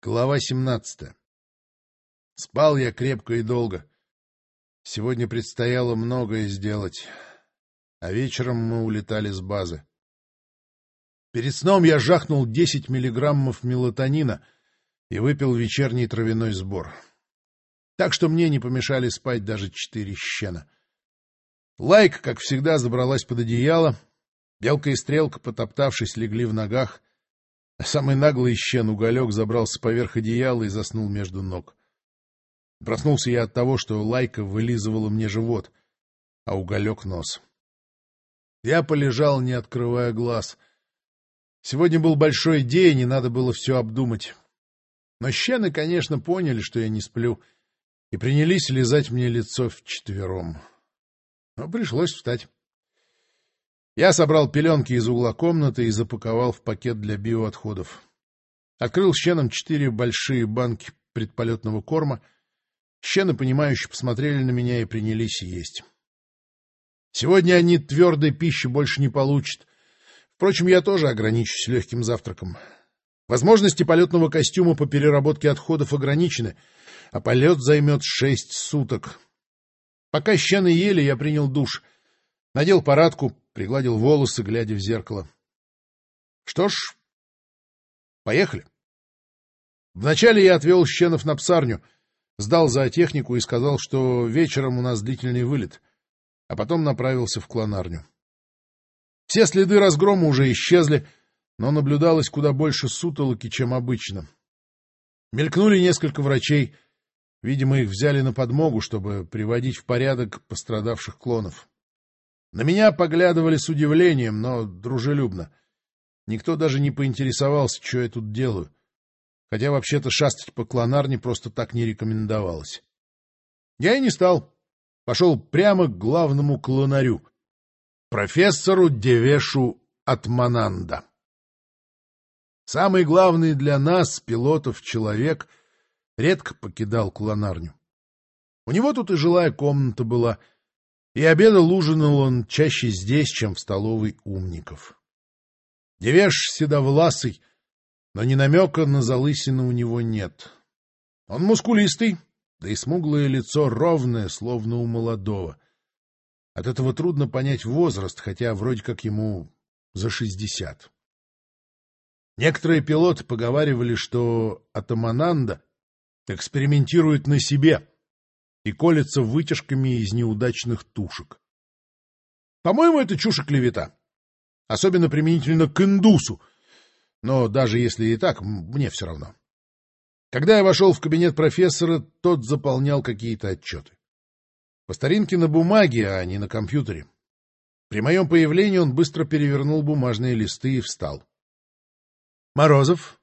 Глава 17. Спал я крепко и долго. Сегодня предстояло многое сделать, а вечером мы улетали с базы. Перед сном я жахнул 10 миллиграммов мелатонина и выпил вечерний травяной сбор. Так что мне не помешали спать даже четыре щена. Лайк, как всегда, забралась под одеяло. Белка и Стрелка, потоптавшись, легли в ногах — Самый наглый щен уголек забрался поверх одеяла и заснул между ног. Проснулся я от того, что лайка вылизывала мне живот, а уголек — нос. Я полежал, не открывая глаз. Сегодня был большой день, и надо было все обдумать. Но щены, конечно, поняли, что я не сплю, и принялись лизать мне лицо вчетвером. Но пришлось встать. Я собрал пеленки из угла комнаты и запаковал в пакет для биоотходов. Открыл щеном четыре большие банки предполетного корма. Щены, понимающе посмотрели на меня и принялись есть. Сегодня они твердой пищи больше не получат. Впрочем, я тоже ограничусь легким завтраком. Возможности полетного костюма по переработке отходов ограничены, а полет займет шесть суток. Пока щены ели, я принял душ. Надел парадку, пригладил волосы, глядя в зеркало. Что ж, поехали. Вначале я отвел Щенов на псарню, сдал за технику и сказал, что вечером у нас длительный вылет, а потом направился в клонарню. Все следы разгрома уже исчезли, но наблюдалось куда больше сутолоки, чем обычно. Мелькнули несколько врачей, видимо, их взяли на подмогу, чтобы приводить в порядок пострадавших клонов. На меня поглядывали с удивлением, но дружелюбно. Никто даже не поинтересовался, что я тут делаю. Хотя вообще-то шастать по клонарне просто так не рекомендовалось. Я и не стал. Пошел прямо к главному клонарю, профессору Девешу Атмананда. Самый главный для нас, пилотов, человек, редко покидал клонарню. У него тут и жилая комната была — и обедал ужинал он чаще здесь, чем в столовой умников. Девеш седовласый, но ни намека на залысину у него нет. Он мускулистый, да и смуглое лицо ровное, словно у молодого. От этого трудно понять возраст, хотя вроде как ему за шестьдесят. Некоторые пилоты поговаривали, что Атамананда экспериментирует на себе — и колется вытяжками из неудачных тушек. По-моему, это чушь и клевета. Особенно применительно к индусу. Но даже если и так, мне все равно. Когда я вошел в кабинет профессора, тот заполнял какие-то отчеты. По старинке на бумаге, а не на компьютере. При моем появлении он быстро перевернул бумажные листы и встал. — Морозов,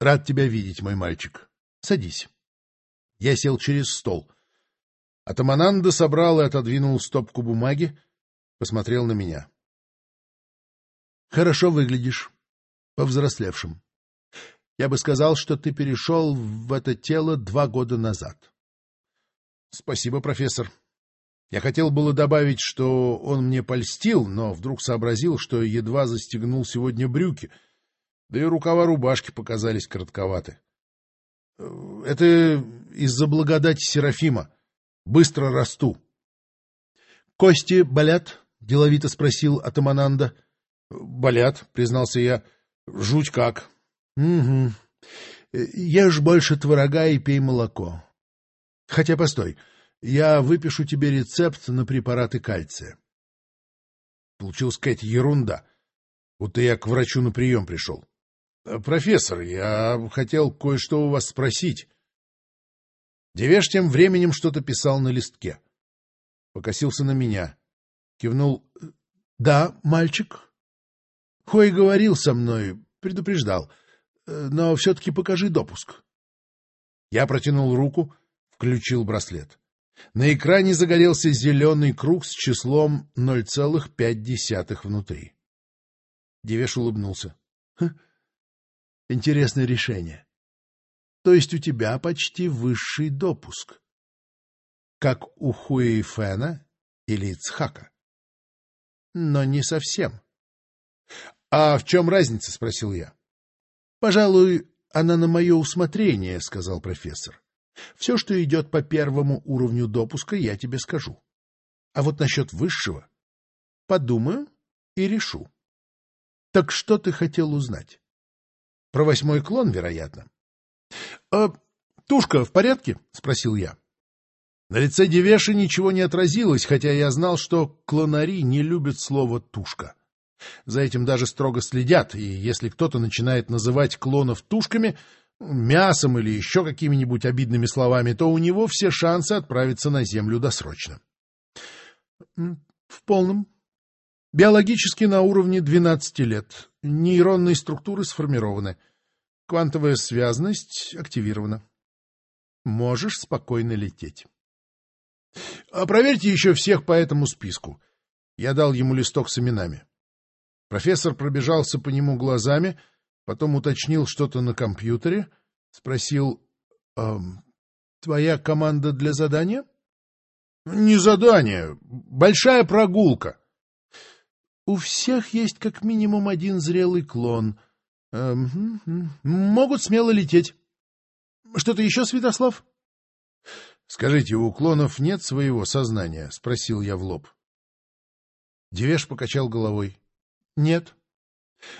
рад тебя видеть, мой мальчик. Садись. Я сел через стол. Атамананда собрал и отодвинул стопку бумаги, посмотрел на меня. — Хорошо выглядишь, повзрослевшим. Я бы сказал, что ты перешел в это тело два года назад. — Спасибо, профессор. Я хотел было добавить, что он мне польстил, но вдруг сообразил, что едва застегнул сегодня брюки, да и рукава рубашки показались коротковаты. — Это из-за благодати Серафима. Быстро расту. — Кости болят? — деловито спросил Атамананда. — Болят, — признался я. — Жуть как. — Угу. Ешь больше творога и пей молоко. Хотя, постой, я выпишу тебе рецепт на препараты кальция. Получилась какая-то ерунда. Будто я к врачу на прием пришел. — Профессор, я хотел кое-что у вас спросить. Девеш тем временем что-то писал на листке. Покосился на меня. Кивнул. — Да, мальчик. Хой говорил со мной, предупреждал. Но все-таки покажи допуск. Я протянул руку, включил браслет. На экране загорелся зеленый круг с числом 0,5 внутри. Девеш улыбнулся. «Хм, — Интересное решение. То есть у тебя почти высший допуск. Как у Хуэйфена или Ицхака. Но не совсем. — А в чем разница? — спросил я. — Пожалуй, она на мое усмотрение, — сказал профессор. — Все, что идет по первому уровню допуска, я тебе скажу. А вот насчет высшего подумаю и решу. Так что ты хотел узнать? Про восьмой клон, вероятно. «А, — Тушка в порядке? — спросил я. На лице Девеши ничего не отразилось, хотя я знал, что клонари не любят слово «тушка». За этим даже строго следят, и если кто-то начинает называть клонов тушками, мясом или еще какими-нибудь обидными словами, то у него все шансы отправиться на Землю досрочно. — В полном. Биологически на уровне 12 лет. Нейронные структуры сформированы. Квантовая связность активирована. Можешь спокойно лететь. А — Проверьте еще всех по этому списку. Я дал ему листок с именами. Профессор пробежался по нему глазами, потом уточнил что-то на компьютере, спросил, эм, «Твоя команда для задания?» «Не задание, большая прогулка». «У всех есть как минимум один зрелый клон. Эм, могут смело лететь. Что-то еще, Святослав?» «Скажите, у клонов нет своего сознания?» — спросил я в лоб. Девеш покачал головой. Нет.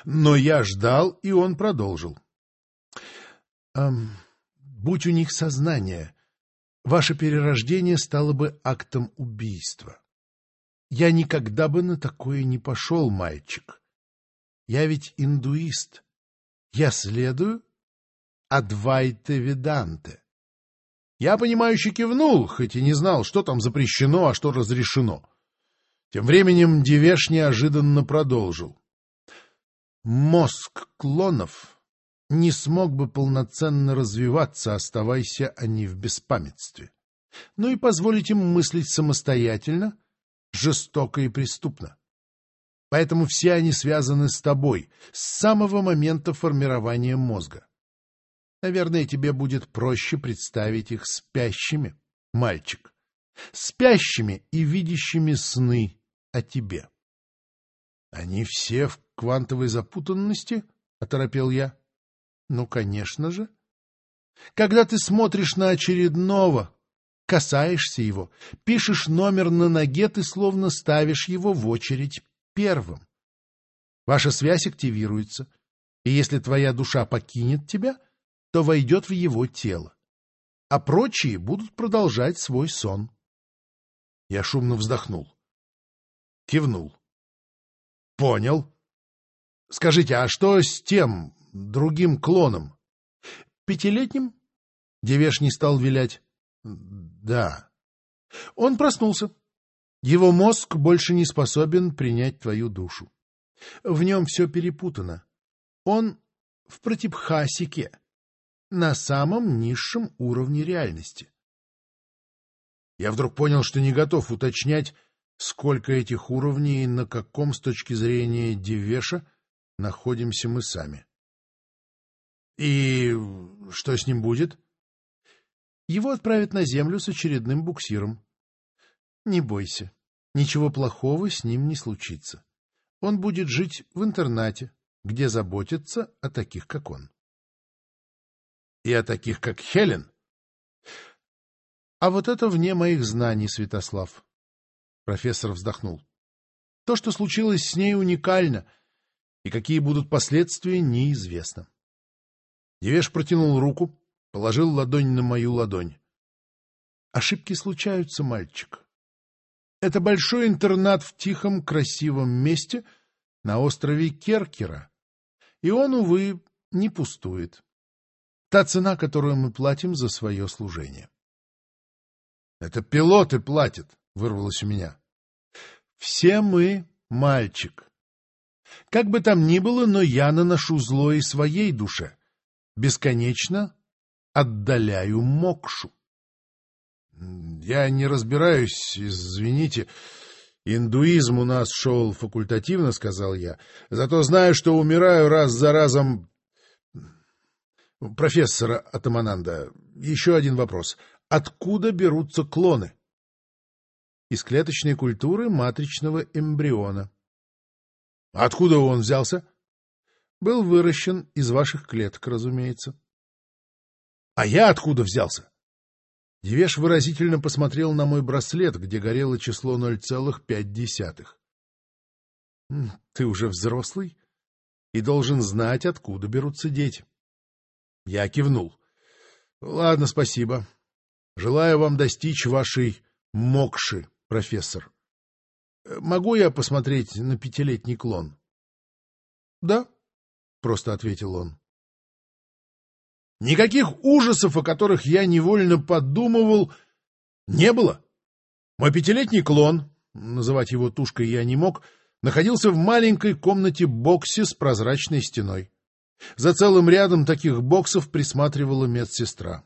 Но я ждал, и он продолжил. Эм, будь у них сознание, ваше перерождение стало бы актом убийства. Я никогда бы на такое не пошел, мальчик. Я ведь индуист. Я следую Адвайте Веданте. Я, понимающе кивнул, хоть и не знал, что там запрещено, а что разрешено. Тем временем Девеш неожиданно продолжил. Мозг клонов не смог бы полноценно развиваться, оставайся они в беспамятстве. Ну и позволить им мыслить самостоятельно, жестоко и преступно. Поэтому все они связаны с тобой с самого момента формирования мозга. Наверное, тебе будет проще представить их спящими, мальчик, спящими и видящими сны о тебе. — Они все в квантовой запутанности? — оторопел я. — Ну, конечно же. Когда ты смотришь на очередного, касаешься его, пишешь номер на ноге, ты словно ставишь его в очередь первым. Ваша связь активируется, и если твоя душа покинет тебя, то войдет в его тело, а прочие будут продолжать свой сон. Я шумно вздохнул кивнул. — Понял. Скажите, а что с тем, другим клоном? — Пятилетним? Девеш не стал вилять. — Да. Он проснулся. Его мозг больше не способен принять твою душу. В нем все перепутано. Он в протипхасике, на самом низшем уровне реальности. Я вдруг понял, что не готов уточнять, Сколько этих уровней и на каком с точки зрения Девеша находимся мы сами? И что с ним будет? Его отправят на Землю с очередным буксиром. Не бойся, ничего плохого с ним не случится. Он будет жить в интернате, где заботятся о таких, как он. И о таких, как Хелен? А вот это вне моих знаний, Святослав. Профессор вздохнул. То, что случилось с ней, уникально, и какие будут последствия, неизвестно. Девеш протянул руку, положил ладонь на мою ладонь. Ошибки случаются, мальчик. Это большой интернат в тихом, красивом месте на острове Керкера. И он, увы, не пустует. Та цена, которую мы платим за свое служение. — Это пилоты платят, — вырвалось у меня. Все мы мальчик. Как бы там ни было, но я наношу зло и своей душе. Бесконечно отдаляю мокшу. Я не разбираюсь, извините. Индуизм у нас шел факультативно, сказал я. Зато знаю, что умираю раз за разом. Профессор Атамананда, еще один вопрос. Откуда берутся клоны? из клеточной культуры матричного эмбриона. Откуда он взялся? Был выращен из ваших клеток, разумеется. — А я откуда взялся? Девеш выразительно посмотрел на мой браслет, где горело число 0,5. — Ты уже взрослый и должен знать, откуда берутся дети. Я кивнул. — Ладно, спасибо. Желаю вам достичь вашей мокши, профессор. Могу я посмотреть на пятилетний клон? — Да, — просто ответил он. Никаких ужасов, о которых я невольно подумывал, не было. Мой пятилетний клон, называть его тушкой я не мог, находился в маленькой комнате-боксе с прозрачной стеной. За целым рядом таких боксов присматривала медсестра.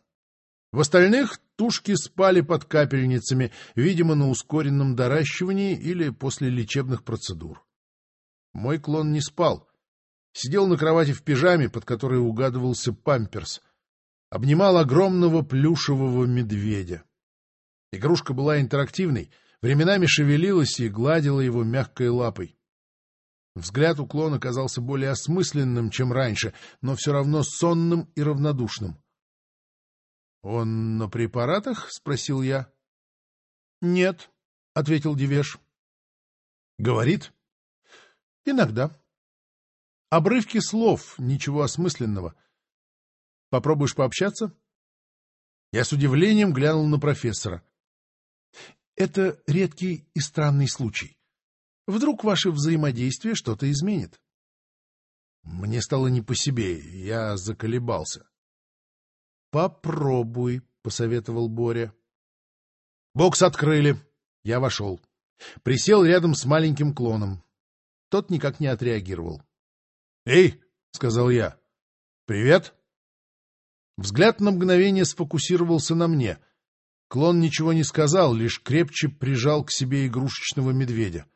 В остальных тушки спали под капельницами, видимо, на ускоренном доращивании или после лечебных процедур. Мой клон не спал. Сидел на кровати в пижаме, под которой угадывался памперс. Обнимал огромного плюшевого медведя. Игрушка была интерактивной, временами шевелилась и гладила его мягкой лапой. Взгляд у клона казался более осмысленным, чем раньше, но все равно сонным и равнодушным. — Он на препаратах? — спросил я. — Нет, — ответил Девеш. — Говорит? — Иногда. Обрывки слов, ничего осмысленного. Попробуешь пообщаться? Я с удивлением глянул на профессора. Это редкий и странный случай. Вдруг ваше взаимодействие что-то изменит? Мне стало не по себе, я заколебался. — Попробуй, — посоветовал Боря. Бокс открыли. Я вошел. Присел рядом с маленьким клоном. Тот никак не отреагировал. «Эй!» — сказал я. «Привет!» Взгляд на мгновение сфокусировался на мне. Клон ничего не сказал, лишь крепче прижал к себе игрушечного медведя.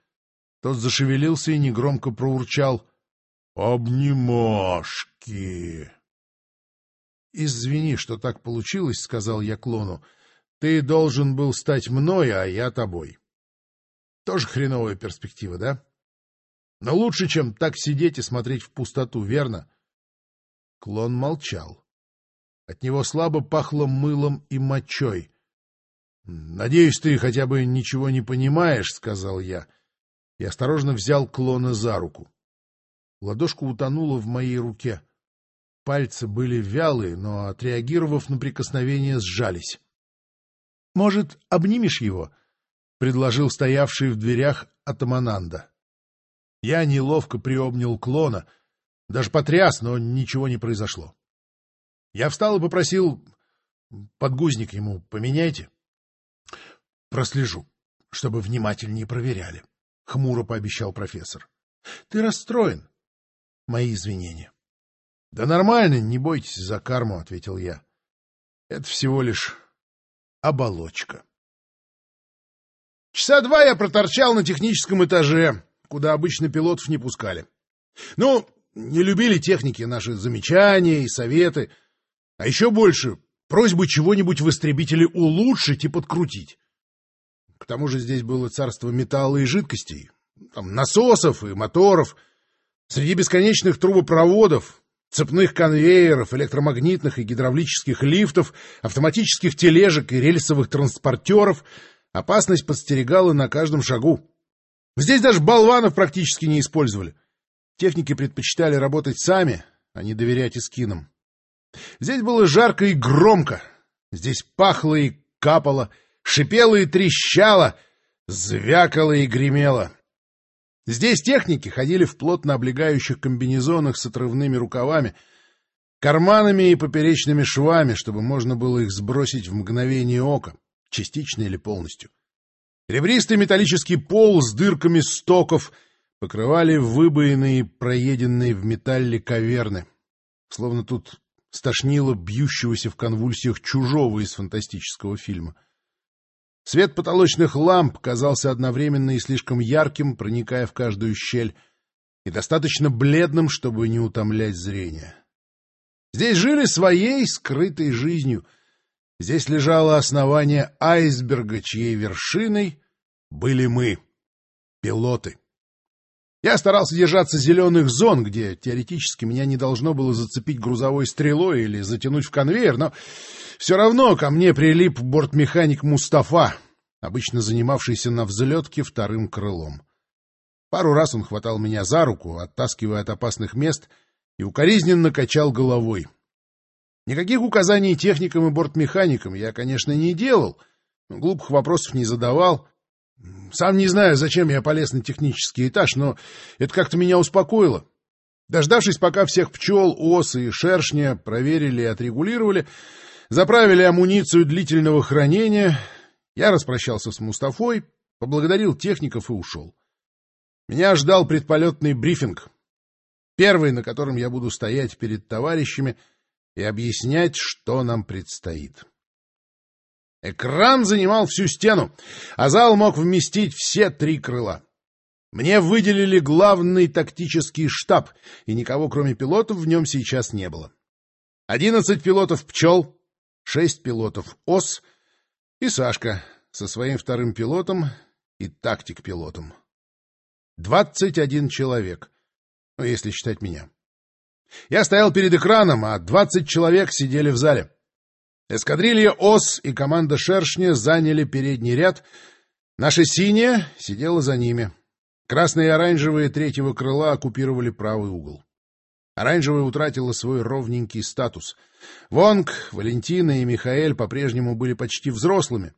Тот зашевелился и негромко проурчал «Обнимашки!» «Извини, что так получилось», — сказал я клону. «Ты должен был стать мной, а я тобой». Тоже хреновая перспектива, да? Но лучше, чем так сидеть и смотреть в пустоту, верно? Клон молчал. От него слабо пахло мылом и мочой. — Надеюсь, ты хотя бы ничего не понимаешь, — сказал я, и осторожно взял клона за руку. Ладошка утонула в моей руке. Пальцы были вялые, но, отреагировав на прикосновение, сжались. — Может, обнимешь его? — предложил стоявший в дверях Атамананда. Я неловко приобнял клона, даже потряс, но ничего не произошло. Я встал и попросил подгузник ему поменяйте. — Прослежу, чтобы внимательнее проверяли, — хмуро пообещал профессор. — Ты расстроен. Мои извинения. — Да нормально, не бойтесь за карму, — ответил я. — Это всего лишь оболочка. Часа два я проторчал на техническом этаже, куда обычно пилотов не пускали. Ну, не любили техники наши замечания и советы, а еще больше просьбы чего-нибудь в истребителе улучшить и подкрутить. К тому же здесь было царство металла и жидкостей, там насосов и моторов, среди бесконечных трубопроводов, цепных конвейеров, электромагнитных и гидравлических лифтов, автоматических тележек и рельсовых транспортеров опасность подстерегала на каждом шагу. Здесь даже болванов практически не использовали. Техники предпочитали работать сами, а не доверять эскинам. Здесь было жарко и громко. Здесь пахло и капало, шипело и трещало, звякало и гремело. Здесь техники ходили в плотно облегающих комбинезонах с отрывными рукавами, карманами и поперечными швами, чтобы можно было их сбросить в мгновение ока, частично или полностью. Ребристый металлический пол с дырками стоков покрывали выбоенные, проеденные в металле каверны. Словно тут стошнило бьющегося в конвульсиях чужого из фантастического фильма. Свет потолочных ламп казался одновременно и слишком ярким, проникая в каждую щель, и достаточно бледным, чтобы не утомлять зрение. Здесь жили своей скрытой жизнью — Здесь лежало основание айсберга, чьей вершиной были мы, пилоты. Я старался держаться зеленых зон, где теоретически меня не должно было зацепить грузовой стрелой или затянуть в конвейер, но все равно ко мне прилип бортмеханик Мустафа, обычно занимавшийся на взлетке вторым крылом. Пару раз он хватал меня за руку, оттаскивая от опасных мест, и укоризненно качал головой. Никаких указаний техникам и бортмеханикам я, конечно, не делал, глупых вопросов не задавал. Сам не знаю, зачем я полез на технический этаж, но это как-то меня успокоило. Дождавшись, пока всех пчел, ос и шершня проверили и отрегулировали, заправили амуницию длительного хранения, я распрощался с Мустафой, поблагодарил техников и ушел. Меня ждал предполетный брифинг. Первый, на котором я буду стоять перед товарищами и объяснять, что нам предстоит. Экран занимал всю стену, а зал мог вместить все три крыла. Мне выделили главный тактический штаб, и никого, кроме пилотов, в нем сейчас не было. Одиннадцать пилотов «Пчел», шесть пилотов «Ос» — и Сашка со своим вторым пилотом и тактик-пилотом. Двадцать один человек, ну, если считать меня. Я стоял перед экраном, а двадцать человек сидели в зале. Эскадрилья ОС и команда «Шершня» заняли передний ряд. Наша синяя сидела за ними. Красные и оранжевые третьего крыла оккупировали правый угол. Оранжевая утратила свой ровненький статус. Вонг, Валентина и Михаэль по-прежнему были почти взрослыми.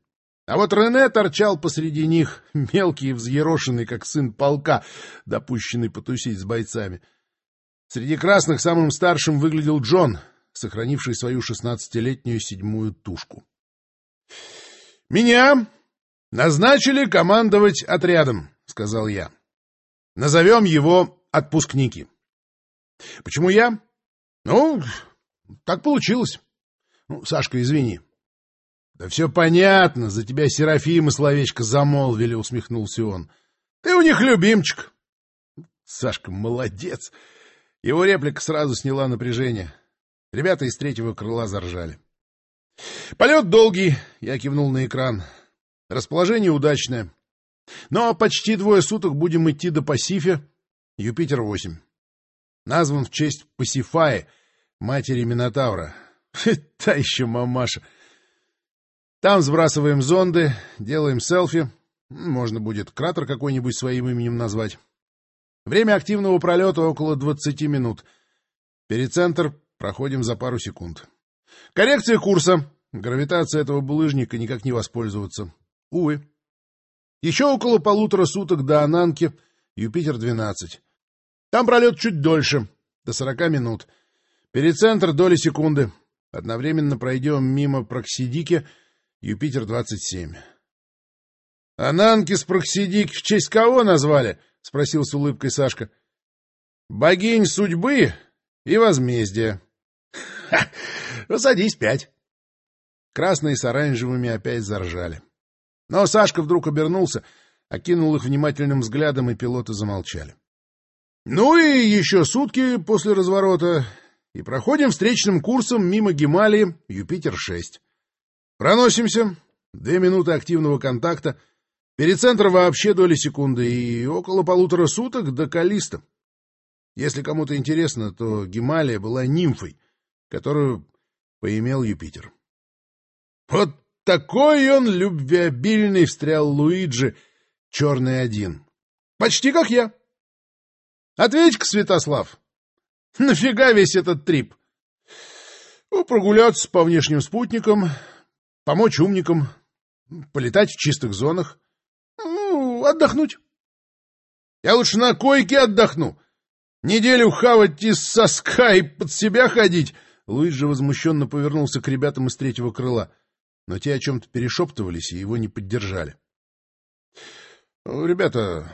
А вот Рене торчал посреди них, мелкий и взъерошенный, как сын полка, допущенный потусить с бойцами. Среди красных самым старшим выглядел Джон, сохранивший свою шестнадцатилетнюю седьмую тушку. — Меня назначили командовать отрядом, — сказал я. — Назовем его «Отпускники». — Почему я? — Ну, так получилось. Ну, Сашка, извини. — Да все понятно, за тебя Серафима словечко замолвили, — усмехнулся он. — Ты у них любимчик. Сашка молодец. Его реплика сразу сняла напряжение. Ребята из третьего крыла заржали. Полет долгий, я кивнул на экран. Расположение удачное. Но почти двое суток будем идти до Пасифе, Юпитер-8 назван в честь Пасифаи, матери Минотавра. Та еще мамаша. Там сбрасываем зонды, делаем селфи. Можно будет кратер какой-нибудь своим именем назвать. Время активного пролета около 20 минут. Перицентр проходим за пару секунд. Коррекция курса. Гравитация этого булыжника никак не воспользоваться. Увы. Еще около полутора суток до Ананки, Юпитер-12. Там пролет чуть дольше, до сорока минут. Перицентр доли секунды. Одновременно пройдем мимо Проксидики, Юпитер-27. — Ананки с Проксидик в честь кого назвали? — спросил с улыбкой Сашка. — Богинь судьбы и возмездия. — Ну, садись пять. Красные с оранжевыми опять заржали. Но Сашка вдруг обернулся, окинул их внимательным взглядом, и пилоты замолчали. Ну и еще сутки после разворота, и проходим встречным курсом мимо Гемалии Юпитер-6. Проносимся, две минуты активного контакта, перицентр вообще доли секунды и около полутора суток до Калиста. Если кому-то интересно, то Гемалия была нимфой, которую поимел Юпитер. Вот такой он любвеобильный встрял Луиджи, черный один. Почти как я. Ответь-ка, Святослав, нафига весь этот трип? Ну, прогуляться по внешним спутникам, помочь умникам, полетать в чистых зонах, отдохнуть. Я лучше на койке отдохну. Неделю хавать из соска и под себя ходить. Луиджи возмущенно повернулся к ребятам из третьего крыла, но те о чем-то перешептывались и его не поддержали. — Ребята,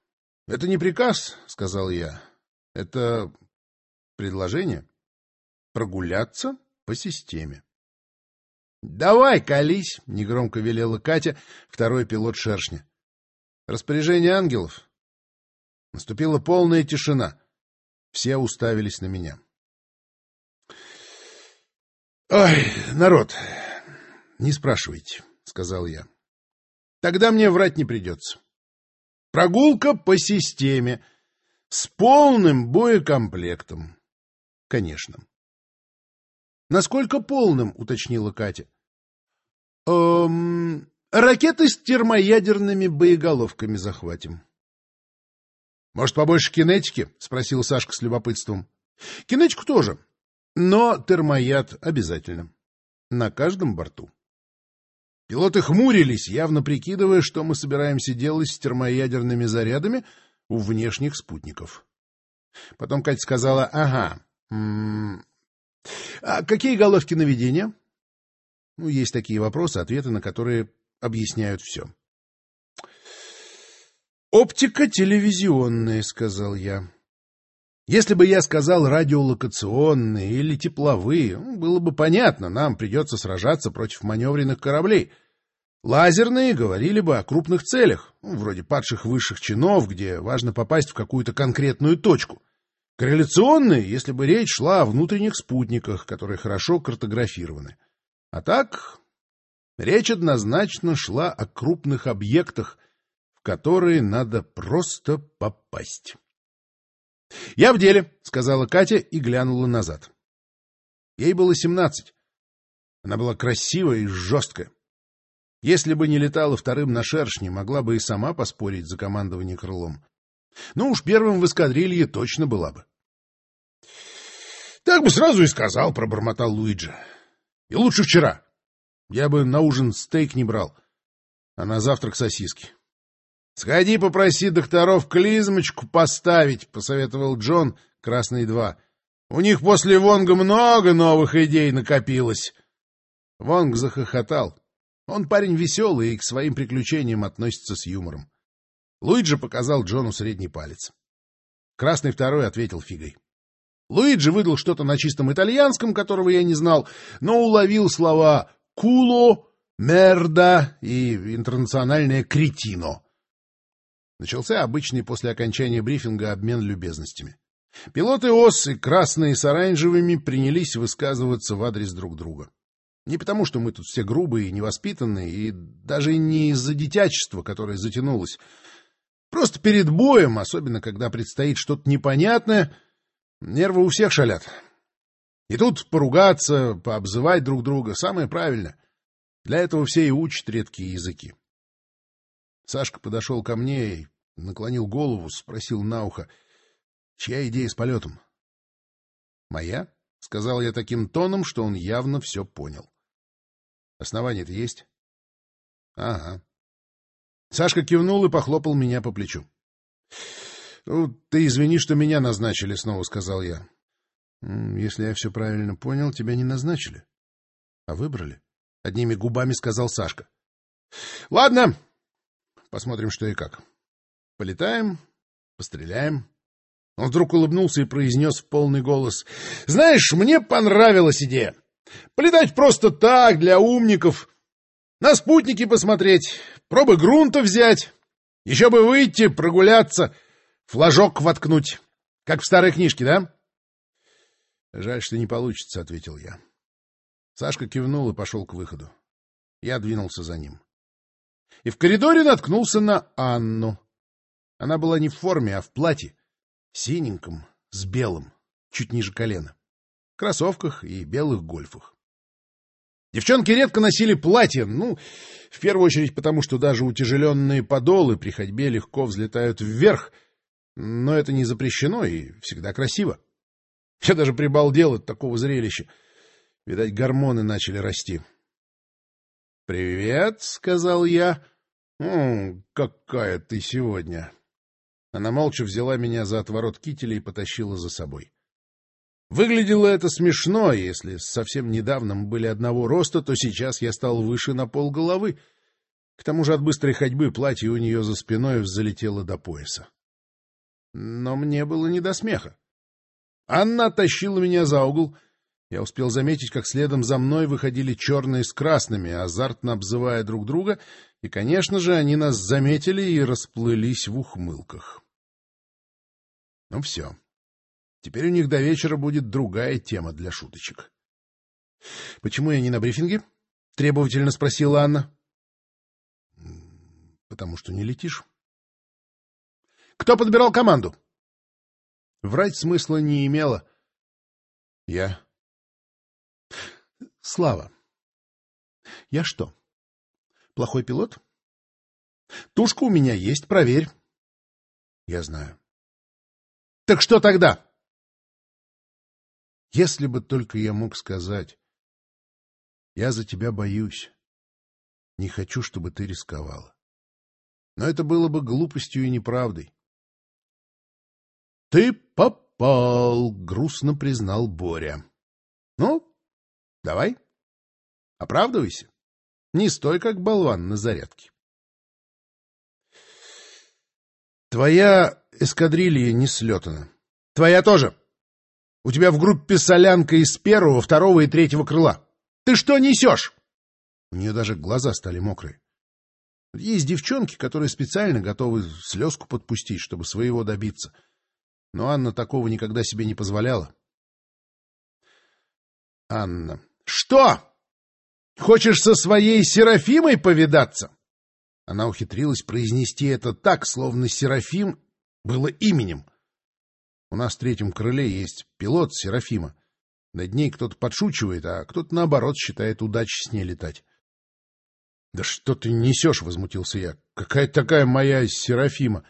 — Это не приказ, — сказал я. — Это предложение. Прогуляться по системе. — Давай, колись, — негромко велела Катя, второй пилот шершня. Распоряжение ангелов. Наступила полная тишина. Все уставились на меня. — Ой, народ, не спрашивайте, — сказал я. — Тогда мне врать не придется. Прогулка по системе. С полным боекомплектом. Конечно. «Насколько полным?» — уточнила Катя. «Эм, ракеты с термоядерными боеголовками захватим». «Может, побольше кинетики?» — спросил Сашка с любопытством. «Кинетику тоже, но термояд обязательно. На каждом борту». Пилоты хмурились, явно прикидывая, что мы собираемся делать с термоядерными зарядами у внешних спутников. Потом Катя сказала, ага, а какие головки наведения? Ну, есть такие вопросы, ответы на которые объясняют все. «Оптика телевизионная», — сказал я. Если бы я сказал радиолокационные или тепловые, было бы понятно, нам придется сражаться против маневренных кораблей. Лазерные говорили бы о крупных целях, ну, вроде падших высших чинов, где важно попасть в какую-то конкретную точку. Корреляционные, если бы речь шла о внутренних спутниках, которые хорошо картографированы. А так, речь однозначно шла о крупных объектах, в которые надо просто попасть. — Я в деле, — сказала Катя и глянула назад. Ей было семнадцать. Она была красивая и жесткая. Если бы не летала вторым на шершне, могла бы и сама поспорить за командование крылом. Ну уж первым в эскадрилье точно была бы. — Так бы сразу и сказал, — пробормотал Луиджи. — И лучше вчера. Я бы на ужин стейк не брал, а на завтрак сосиски. — Сходи попроси докторов клизмочку поставить, — посоветовал Джон, красный два. У них после Вонга много новых идей накопилось. Вонг захохотал. Он парень веселый и к своим приключениям относится с юмором. Луиджи показал Джону средний палец. Красный второй ответил фигой. Луиджи выдал что-то на чистом итальянском, которого я не знал, но уловил слова «куло», «мерда» и интернациональное «кретино». Начался обычный после окончания брифинга обмен любезностями. Пилоты ОС и красные с оранжевыми принялись высказываться в адрес друг друга. Не потому, что мы тут все грубые и невоспитанные, и даже не из-за детячества, которое затянулось. Просто перед боем, особенно когда предстоит что-то непонятное — Нервы у всех шалят. И тут поругаться, пообзывать друг друга — самое правильное. Для этого все и учат редкие языки. Сашка подошел ко мне и наклонил голову, спросил на ухо, чья идея с полетом? — Моя? — сказал я таким тоном, что он явно все понял. — Основания-то есть? — Ага. Сашка кивнул и похлопал меня по плечу. — Ну, ты извини, что меня назначили, — снова сказал я. — Если я все правильно понял, тебя не назначили, а выбрали. Одними губами сказал Сашка. — Ладно, посмотрим, что и как. Полетаем, постреляем. Он вдруг улыбнулся и произнес в полный голос. — Знаешь, мне понравилась идея. Полетать просто так, для умников. На спутники посмотреть, пробы грунта взять. Еще бы выйти, прогуляться. — Флажок воткнуть, как в старой книжке, да? — Жаль, что не получится, — ответил я. Сашка кивнул и пошел к выходу. Я двинулся за ним. И в коридоре наткнулся на Анну. Она была не в форме, а в платье, синеньком, с белым, чуть ниже колена, в кроссовках и белых гольфах. Девчонки редко носили платья, ну, в первую очередь потому, что даже утяжеленные подолы при ходьбе легко взлетают вверх — но это не запрещено и всегда красиво. Я даже прибалдел от такого зрелища. Видать, гормоны начали расти. «Привет», — сказал я. «О, какая ты сегодня!» Она молча взяла меня за отворот кителя и потащила за собой. Выглядело это смешно, если совсем недавно мы были одного роста, то сейчас я стал выше на пол головы. К тому же от быстрой ходьбы платье у нее за спиной взлетело до пояса. Но мне было не до смеха. Анна тащила меня за угол. Я успел заметить, как следом за мной выходили черные с красными, азартно обзывая друг друга, и, конечно же, они нас заметили и расплылись в ухмылках. Ну все. Теперь у них до вечера будет другая тема для шуточек. — Почему я не на брифинге? — требовательно спросила Анна. — Потому что не летишь. Кто подбирал команду? Врать смысла не имело. Я... Слава. Я что, плохой пилот? Тушка у меня есть, проверь. Я знаю. Так что тогда? Если бы только я мог сказать. Я за тебя боюсь. Не хочу, чтобы ты рисковала. Но это было бы глупостью и неправдой. — Ты попал, — грустно признал Боря. — Ну, давай, оправдывайся. Не стой, как болван на зарядке. Твоя эскадрилья не слетана. Твоя тоже. У тебя в группе солянка из первого, второго и третьего крыла. Ты что несешь? У нее даже глаза стали мокрые. Есть девчонки, которые специально готовы слезку подпустить, чтобы своего добиться. Но Анна такого никогда себе не позволяла. Анна. Что? Хочешь со своей Серафимой повидаться? Она ухитрилась произнести это так, словно Серафим было именем. У нас в третьем крыле есть пилот Серафима. Над ней кто-то подшучивает, а кто-то, наоборот, считает удачей с ней летать. — Да что ты несешь? — возмутился я. — Какая такая моя Серафима?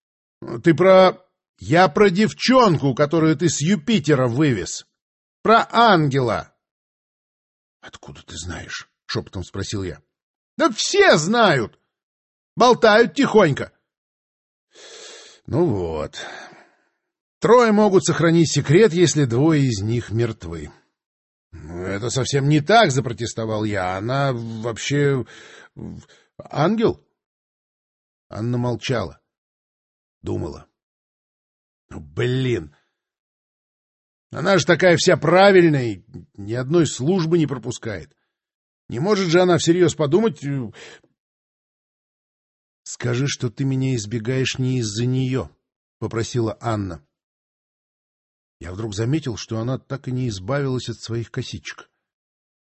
— Ты про... Я про девчонку, которую ты с Юпитера вывез. Про ангела. — Откуда ты знаешь? — шепотом спросил я. — Да все знают! Болтают тихонько. Ну вот. Трое могут сохранить секрет, если двое из них мертвы. Ну, это совсем не так, запротестовал я. Она вообще ангел? Анна молчала. Думала. Ну, блин. Она же такая вся правильная и ни одной службы не пропускает. Не может же она всерьез подумать, Скажи, что ты меня избегаешь не из-за нее, — попросила Анна. Я вдруг заметил, что она так и не избавилась от своих косичек.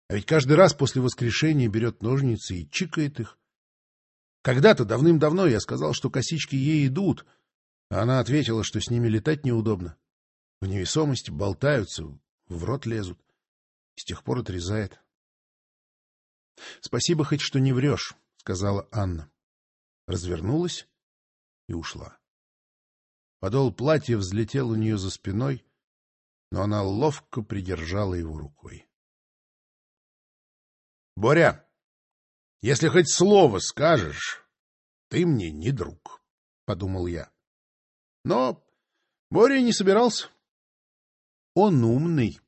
А ведь каждый раз после воскрешения берет ножницы и чикает их. Когда-то, давным-давно, я сказал, что косички ей идут, она ответила, что с ними летать неудобно. В невесомости болтаются, в рот лезут. С тех пор отрезает. — Спасибо хоть, что не врешь, — сказала Анна развернулась и ушла. Подол платья взлетел у нее за спиной, но она ловко придержала его рукой. — Боря, если хоть слово скажешь, ты мне не друг, — подумал я. Но Боря не собирался. Он умный